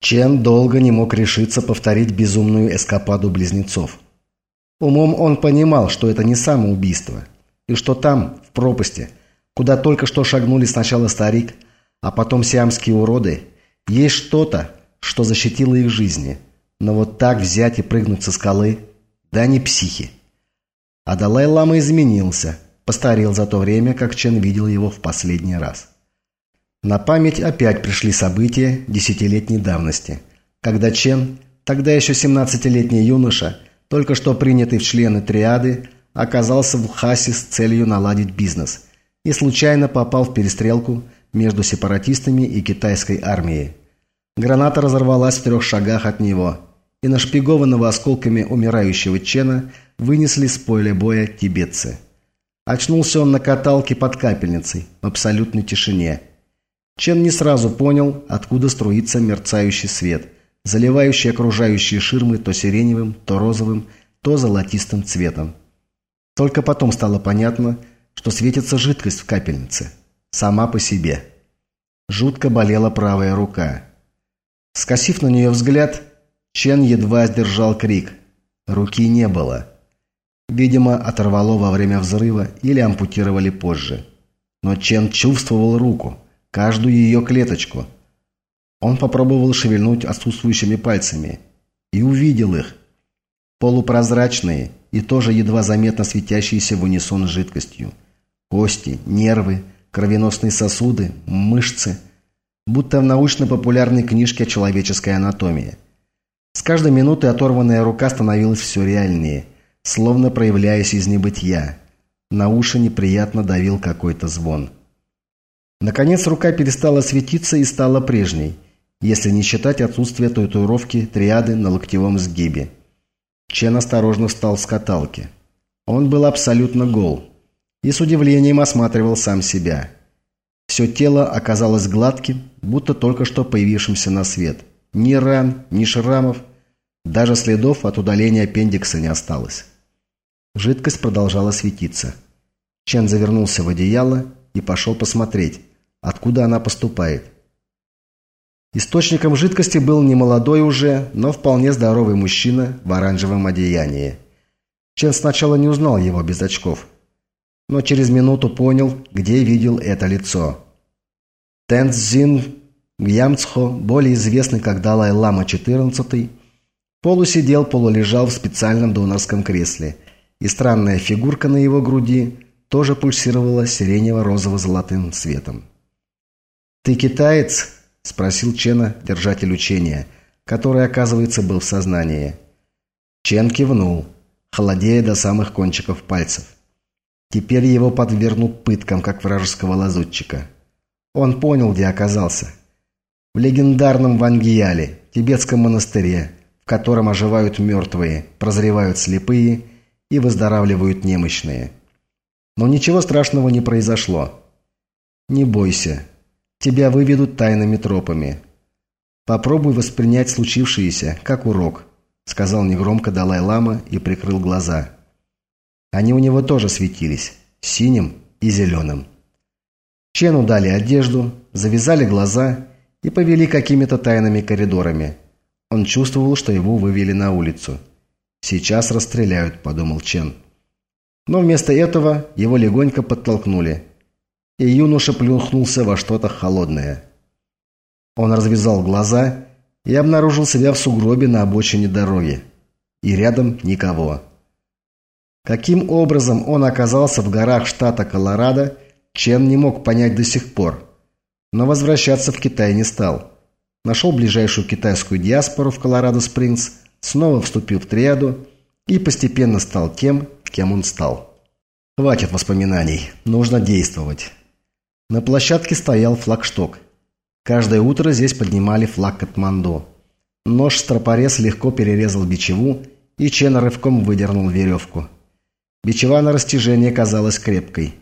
Чен долго не мог решиться повторить безумную эскападу близнецов. Умом он понимал, что это не самоубийство, и что там, в пропасти, куда только что шагнули сначала старик, а потом сиамские уроды, есть что-то, что защитило их жизни. Но вот так взять и прыгнуть со скалы, да не психи. А Далай-Лама изменился, постарел за то время, как Чен видел его в последний раз. На память опять пришли события десятилетней давности, когда Чен, тогда еще 17-летний юноша, только что принятый в члены триады, оказался в Хасе с целью наладить бизнес и случайно попал в перестрелку между сепаратистами и китайской армией. Граната разорвалась в трех шагах от него, и нашпигованного осколками умирающего Чена вынесли с поля боя тибетцы. Очнулся он на каталке под капельницей, в абсолютной тишине – Чен не сразу понял, откуда струится мерцающий свет, заливающий окружающие ширмы то сиреневым, то розовым, то золотистым цветом. Только потом стало понятно, что светится жидкость в капельнице. Сама по себе. Жутко болела правая рука. Скосив на нее взгляд, Чен едва сдержал крик. Руки не было. Видимо, оторвало во время взрыва или ампутировали позже. Но Чен чувствовал руку каждую ее клеточку. Он попробовал шевельнуть отсутствующими пальцами и увидел их. Полупрозрачные и тоже едва заметно светящиеся в унисон жидкостью. Кости, нервы, кровеносные сосуды, мышцы. Будто в научно-популярной книжке о человеческой анатомии. С каждой минутой оторванная рука становилась все реальнее, словно проявляясь из небытия. На уши неприятно давил какой-то звон. Наконец рука перестала светиться и стала прежней, если не считать отсутствие татуировки триады на локтевом сгибе. Чен осторожно встал с каталки. Он был абсолютно гол и с удивлением осматривал сам себя. Все тело оказалось гладким, будто только что появившимся на свет. Ни ран, ни шрамов, даже следов от удаления аппендикса не осталось. Жидкость продолжала светиться. Чен завернулся в одеяло и пошел посмотреть, откуда она поступает. Источником жидкости был немолодой уже, но вполне здоровый мужчина в оранжевом одеянии. Чен сначала не узнал его без очков, но через минуту понял, где видел это лицо. Тенцзин Гьямцхо, более известный как Далай-Лама XIV, полусидел, полулежал в специальном донорском кресле, и странная фигурка на его груди тоже пульсировала сиренево-розово-золотым цветом. «Ты китаец?» – спросил Чена, держатель учения, который, оказывается, был в сознании. Чен кивнул, холодея до самых кончиков пальцев. Теперь его подвергнут пыткам, как вражеского лазутчика. Он понял, где оказался. В легендарном Вангияле, тибетском монастыре, в котором оживают мертвые, прозревают слепые и выздоравливают немощные. Но ничего страшного не произошло. Не бойся, Тебя выведут тайными тропами. Попробуй воспринять случившееся, как урок», — сказал негромко Далай-Лама и прикрыл глаза. Они у него тоже светились, синим и зеленым. Чену дали одежду, завязали глаза и повели какими-то тайными коридорами. Он чувствовал, что его вывели на улицу. «Сейчас расстреляют», — подумал Чен. Но вместо этого его легонько подтолкнули — и юноша плюхнулся во что-то холодное. Он развязал глаза и обнаружил себя в сугробе на обочине дороги. И рядом никого. Каким образом он оказался в горах штата Колорадо, Чен не мог понять до сих пор. Но возвращаться в Китай не стал. Нашел ближайшую китайскую диаспору в Колорадо-Спрингс, снова вступил в триаду и постепенно стал тем, кем он стал. Хватит воспоминаний, нужно действовать. На площадке стоял флагшток. Каждое утро здесь поднимали флаг Катманду. Нож-стропорез легко перерезал бичеву, и Чен рывком выдернул веревку. Бичева на растяжение казалась крепкой.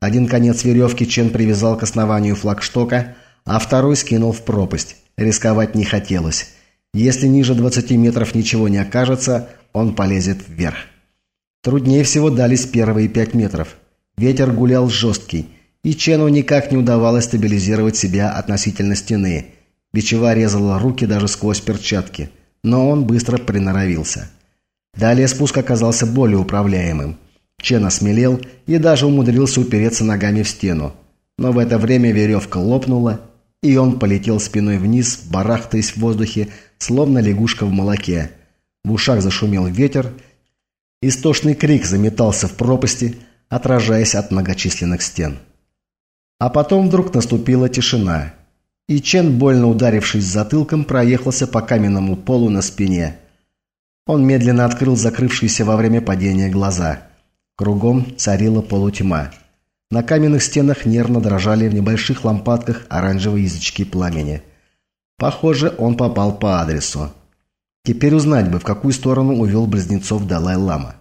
Один конец веревки Чен привязал к основанию флагштока, а второй скинул в пропасть. Рисковать не хотелось. Если ниже 20 метров ничего не окажется, он полезет вверх. Труднее всего дались первые пять метров. Ветер гулял жесткий – и Чену никак не удавалось стабилизировать себя относительно стены. Бичева резала руки даже сквозь перчатки, но он быстро приноровился. Далее спуск оказался более управляемым. Чен осмелел и даже умудрился упереться ногами в стену. Но в это время веревка лопнула, и он полетел спиной вниз, барахтаясь в воздухе, словно лягушка в молоке. В ушах зашумел ветер, истошный крик заметался в пропасти, отражаясь от многочисленных стен. А потом вдруг наступила тишина, и Чен, больно ударившись затылком, проехался по каменному полу на спине. Он медленно открыл закрывшиеся во время падения глаза. Кругом царила полутьма. На каменных стенах нервно дрожали в небольших лампадках оранжевые язычки пламени. Похоже, он попал по адресу. Теперь узнать бы, в какую сторону увел близнецов Далай-Лама.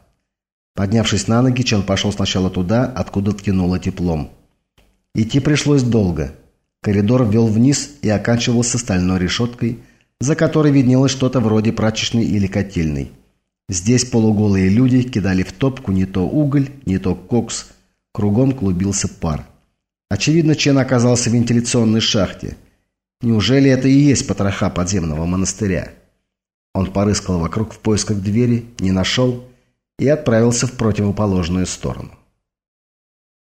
Поднявшись на ноги, Чен пошел сначала туда, откуда ткинуло теплом. Идти пришлось долго. Коридор вел вниз и оканчивался стальной решеткой, за которой виднелось что-то вроде прачечной или котельной. Здесь полуголые люди кидали в топку не то уголь, не то кокс. Кругом клубился пар. Очевидно, Чен оказался в вентиляционной шахте. Неужели это и есть потроха подземного монастыря? Он порыскал вокруг в поисках двери, не нашел и отправился в противоположную сторону.